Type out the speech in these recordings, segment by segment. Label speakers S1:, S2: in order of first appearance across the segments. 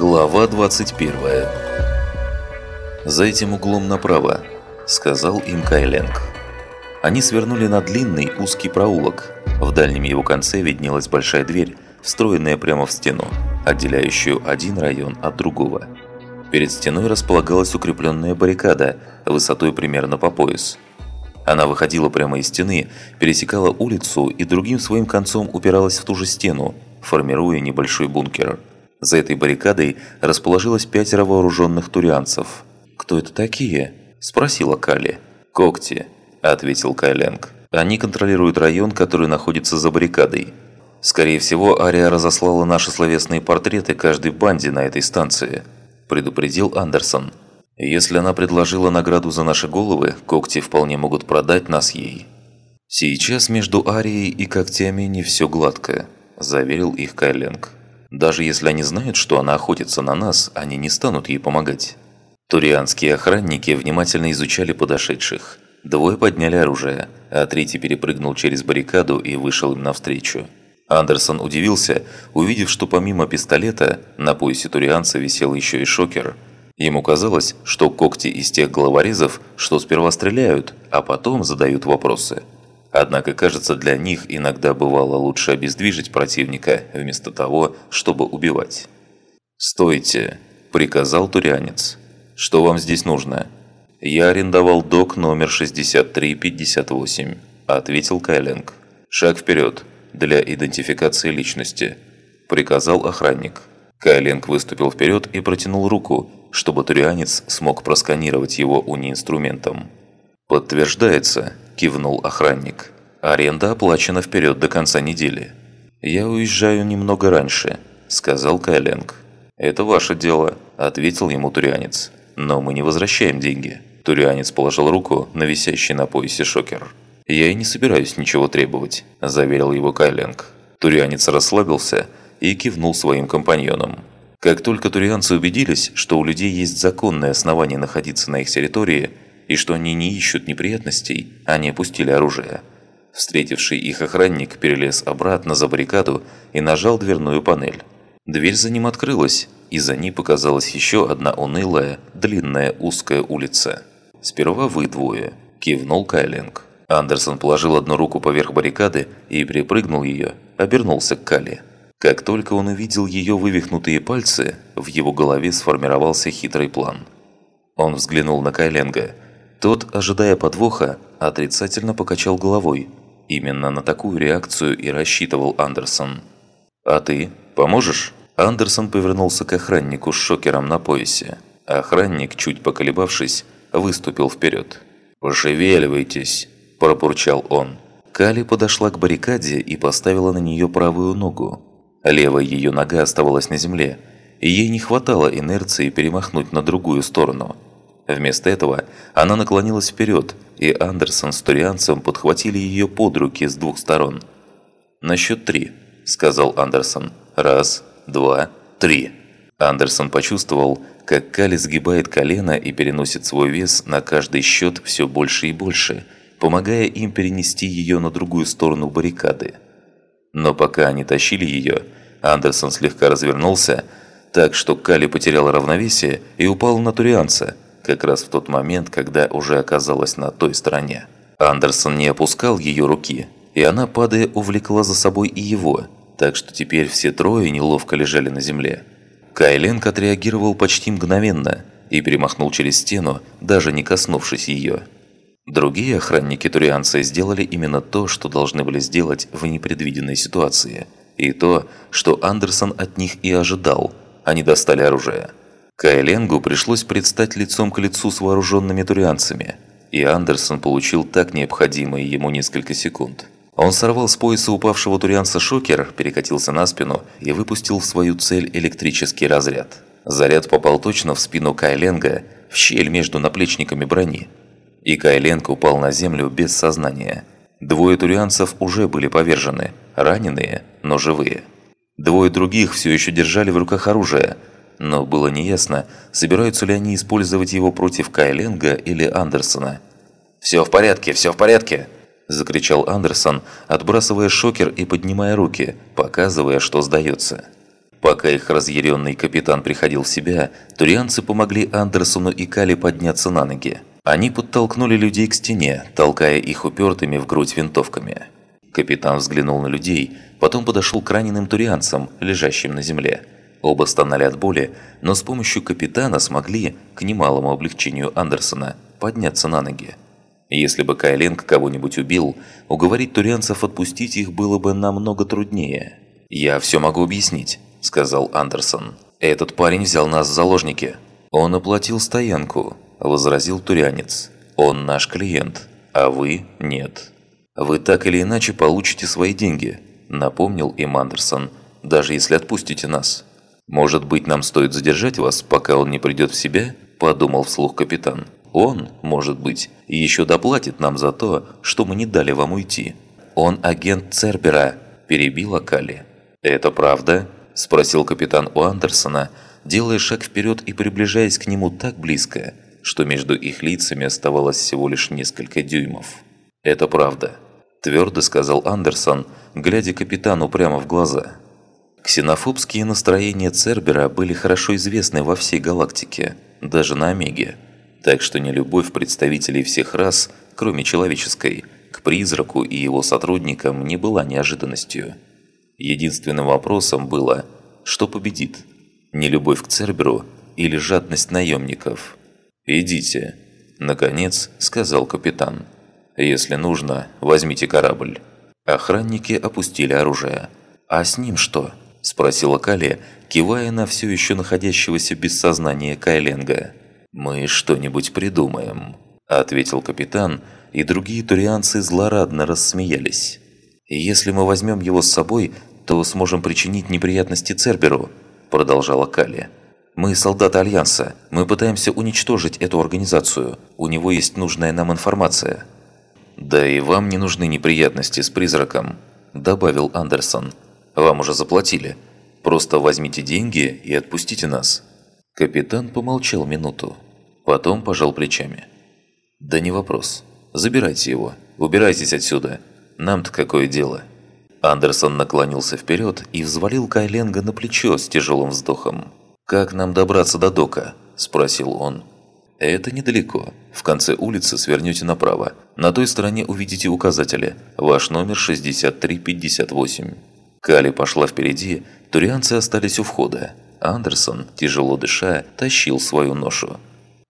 S1: Глава 21 «За этим углом направо», – сказал им Кайленг. Они свернули на длинный узкий проулок. В дальнем его конце виднелась большая дверь, встроенная прямо в стену, отделяющую один район от другого. Перед стеной располагалась укрепленная баррикада, высотой примерно по пояс. Она выходила прямо из стены, пересекала улицу и другим своим концом упиралась в ту же стену, формируя небольшой бункер. За этой баррикадой расположилось пятеро вооруженных турианцев. «Кто это такие?» – спросила Кали. «Когти», – ответил Кайленг. «Они контролируют район, который находится за баррикадой. Скорее всего, Ария разослала наши словесные портреты каждой банде на этой станции», – предупредил Андерсон. «Если она предложила награду за наши головы, когти вполне могут продать нас ей». «Сейчас между Арией и когтями не все гладко», – заверил их Кайленг. Даже если они знают, что она охотится на нас, они не станут ей помогать. Турианские охранники внимательно изучали подошедших. Двое подняли оружие, а третий перепрыгнул через баррикаду и вышел им навстречу. Андерсон удивился, увидев, что помимо пистолета на поясе турианца висел еще и шокер. Ему казалось, что когти из тех головорезов, что сперва стреляют, а потом задают вопросы – Однако, кажется, для них иногда бывало лучше обездвижить противника, вместо того, чтобы убивать. «Стойте!» – приказал турянец. «Что вам здесь нужно?» «Я арендовал док номер 6358», – ответил Кайленг. «Шаг вперед, для идентификации личности», – приказал охранник. Кайленг выступил вперед и протянул руку, чтобы турянец смог просканировать его уни-инструментом. «Подтверждается», – кивнул охранник. «Аренда оплачена вперед до конца недели». «Я уезжаю немного раньше», – сказал Кайленг. «Это ваше дело», – ответил ему турянец. «Но мы не возвращаем деньги». Турянец положил руку на висящий на поясе шокер. «Я и не собираюсь ничего требовать», – заверил его Кайленг. Турянец расслабился и кивнул своим компаньонам. Как только турианцы убедились, что у людей есть законное основание находиться на их территории – и что они не ищут неприятностей, они опустили оружие. Встретивший их охранник перелез обратно за баррикаду и нажал дверную панель. Дверь за ним открылась, и за ней показалась еще одна унылая, длинная узкая улица. «Сперва вы двое», – кивнул Кайлинг. Андерсон положил одну руку поверх баррикады и припрыгнул ее, обернулся к Кале. Как только он увидел ее вывихнутые пальцы, в его голове сформировался хитрый план. Он взглянул на Кайленга – тот, ожидая подвоха, отрицательно покачал головой. Именно на такую реакцию и рассчитывал Андерсон. «А ты? Поможешь?» Андерсон повернулся к охраннику с шокером на поясе. Охранник, чуть поколебавшись, выступил вперед. «Пошевеливайтесь!» – пробурчал он. Кали подошла к баррикаде и поставила на нее правую ногу. Левая ее нога оставалась на земле, и ей не хватало инерции перемахнуть на другую сторону – Вместо этого она наклонилась вперед, и Андерсон с Турианцем подхватили ее под руки с двух сторон. «На счет три», – сказал Андерсон. «Раз, два, три». Андерсон почувствовал, как Кали сгибает колено и переносит свой вес на каждый счет все больше и больше, помогая им перенести ее на другую сторону баррикады. Но пока они тащили ее, Андерсон слегка развернулся, так что Кали потерял равновесие и упал на Турианца – как раз в тот момент, когда уже оказалась на той стороне. Андерсон не опускал ее руки, и она, падая, увлекла за собой и его, так что теперь все трое неловко лежали на земле. Кайленк отреагировал почти мгновенно и перемахнул через стену, даже не коснувшись ее. Другие охранники турианца сделали именно то, что должны были сделать в непредвиденной ситуации. И то, что Андерсон от них и ожидал. Они достали оружие. Кайленгу пришлось предстать лицом к лицу с вооруженными турианцами, и Андерсон получил так необходимые ему несколько секунд. Он сорвал с пояса упавшего турианца шокер, перекатился на спину и выпустил в свою цель электрический разряд. Заряд попал точно в спину Кайленга, в щель между наплечниками брони. И Кайленг упал на землю без сознания. Двое турианцев уже были повержены, раненые, но живые. Двое других все еще держали в руках оружие – но было неясно, собираются ли они использовать его против Кайленга или Андерсона. «Все в порядке, все в порядке!» – закричал Андерсон, отбрасывая шокер и поднимая руки, показывая, что сдается. Пока их разъяренный капитан приходил в себя, турианцы помогли Андерсону и Кали подняться на ноги. Они подтолкнули людей к стене, толкая их упертыми в грудь винтовками. Капитан взглянул на людей, потом подошел к раненым турианцам, лежащим на земле. Оба стонали от боли, но с помощью капитана смогли, к немалому облегчению Андерсона, подняться на ноги. Если бы Кайленг кого-нибудь убил, уговорить турианцев отпустить их было бы намного труднее. «Я все могу объяснить», – сказал Андерсон. «Этот парень взял нас в заложники. Он оплатил стоянку», – возразил турянец. «Он наш клиент, а вы – нет. Вы так или иначе получите свои деньги», – напомнил им Андерсон, – «даже если отпустите нас». «Может быть, нам стоит задержать вас, пока он не придет в себя?» – подумал вслух капитан. Он, может быть, еще доплатит нам за то, что мы не дали вам уйти. Он агент Цербера», – перебила Кали. «Это правда?» – спросил капитан у Андерсона, делая шаг вперед и приближаясь к нему так близко, что между их лицами оставалось всего лишь несколько дюймов. «Это правда», – твердо сказал Андерсон, глядя капитану прямо в глаза. Ксенофобские настроения Цербера были хорошо известны во всей галактике, даже на Омеге. Так что нелюбовь представителей всех рас, кроме человеческой, к призраку и его сотрудникам не была неожиданностью. Единственным вопросом было, что победит – нелюбовь к Церберу или жадность наемников. «Идите», – наконец сказал капитан. «Если нужно, возьмите корабль». Охранники опустили оружие. «А с ним что?» – спросила Кали, кивая на все еще находящегося без сознания Кайленга. «Мы что-нибудь придумаем», – ответил капитан, и другие турианцы злорадно рассмеялись. «Если мы возьмем его с собой, то сможем причинить неприятности Церберу», – продолжала Кали. «Мы солдаты Альянса. Мы пытаемся уничтожить эту организацию. У него есть нужная нам информация». «Да и вам не нужны неприятности с призраком», – добавил Андерсон. «Вам уже заплатили. Просто возьмите деньги и отпустите нас». Капитан помолчал минуту, потом пожал плечами. «Да не вопрос. Забирайте его. Убирайтесь отсюда. Нам-то какое дело?» Андерсон наклонился вперед и взвалил Кайленга на плечо с тяжелым вздохом. «Как нам добраться до дока?» – спросил он. «Это недалеко. В конце улицы свернете направо. На той стороне увидите указатели. Ваш номер 6358». Кали пошла впереди, турианцы остались у входа. Андерсон, тяжело дыша, тащил свою ношу.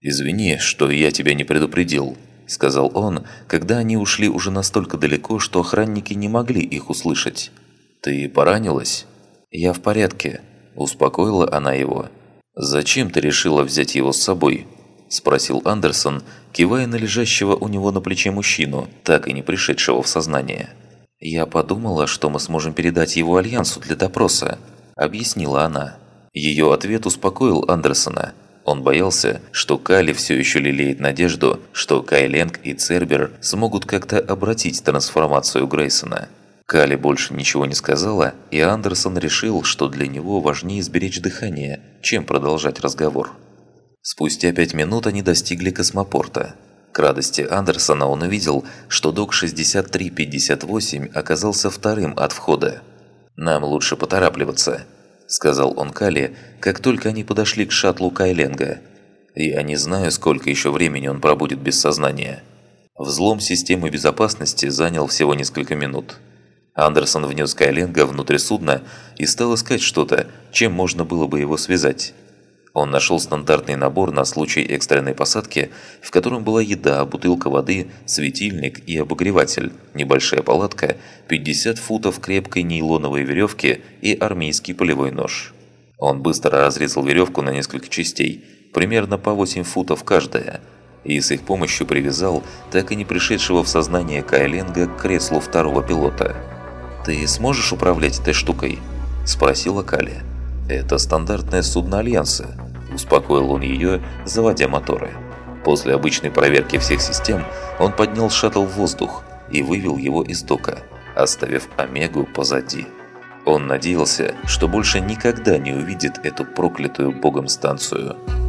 S1: «Извини, что я тебя не предупредил», – сказал он, когда они ушли уже настолько далеко, что охранники не могли их услышать. «Ты поранилась?» «Я в порядке», – успокоила она его. «Зачем ты решила взять его с собой?» – спросил Андерсон, кивая на лежащего у него на плече мужчину, так и не пришедшего в сознание. «Я подумала, что мы сможем передать его Альянсу для допроса», – объяснила она. Ее ответ успокоил Андерсона. Он боялся, что Кали все еще лелеет надежду, что Кайленг и Цербер смогут как-то обратить трансформацию Грейсона. Кали больше ничего не сказала, и Андерсон решил, что для него важнее сберечь дыхание, чем продолжать разговор. Спустя пять минут они достигли космопорта. К радости Андерсона он увидел, что док 6358 оказался вторым от входа. «Нам лучше поторапливаться», сказал он Кали, как только они подошли к шаттлу Кайленга. «Я не знаю, сколько еще времени он пробудет без сознания». Взлом системы безопасности занял всего несколько минут. Андерсон внес Кайленга внутрь судна и стал искать что-то, чем можно было бы его связать. Он нашел стандартный набор на случай экстренной посадки, в котором была еда, бутылка воды, светильник и обогреватель, небольшая палатка, 50 футов крепкой нейлоновой веревки и армейский полевой нож. Он быстро разрезал веревку на несколько частей, примерно по 8 футов каждая, и с их помощью привязал так и не пришедшего в сознание Кайленга к креслу второго пилота. «Ты сможешь управлять этой штукой?» – спросила Кали. «Это стандартное судно Альянса», – успокоил он ее, заводя моторы. После обычной проверки всех систем он поднял шаттл в воздух и вывел его из дока, оставив Омегу позади. Он надеялся, что больше никогда не увидит эту проклятую богом станцию –